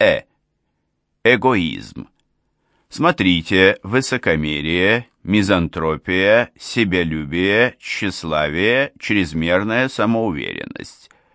Э. Эгоизм. Смотрите высокомерие, мизантропия, себялюбие, тщеславие, чрезмерная самоуверенность.